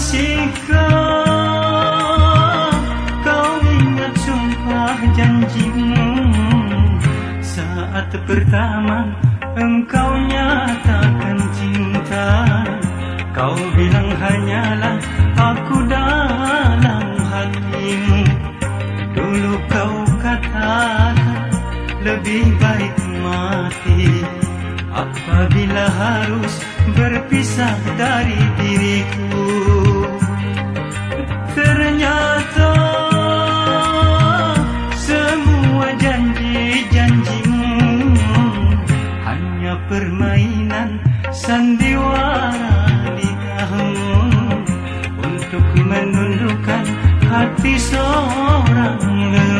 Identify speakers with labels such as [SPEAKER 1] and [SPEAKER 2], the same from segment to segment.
[SPEAKER 1] kasih kau Kau ingat sumpah janjimu. Saat pertama engkau nyatakan cinta Kau bilang hanyalah aku dalam hatimu. Dulu kau katakan lebih baik mati. Apabila harus berpisah dari diriku hati seorang gelap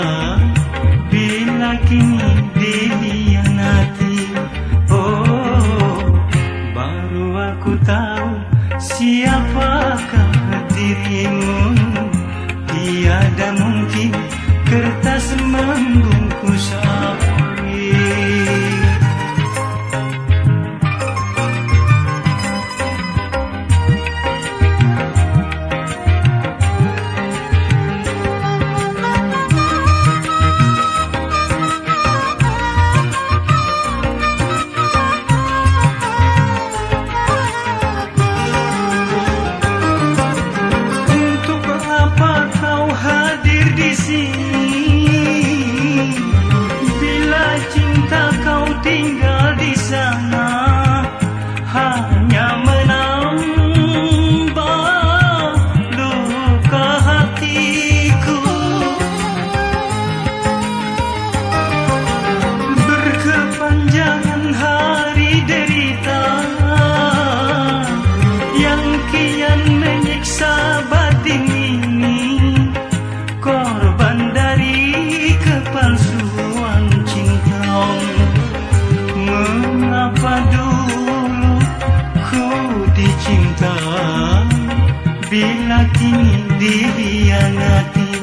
[SPEAKER 1] dihianati.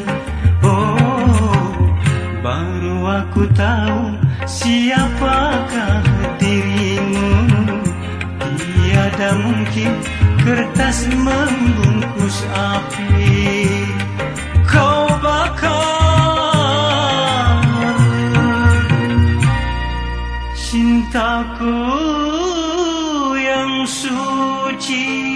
[SPEAKER 1] Oh baru aku tahu siapakah dirimu. Tiada mungkin kertas membungkus api. Kau bakar cintaku yang suci